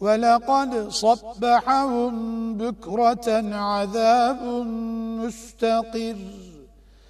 ولقد صبحهم بكرة عذاب مستقر.